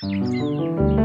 Música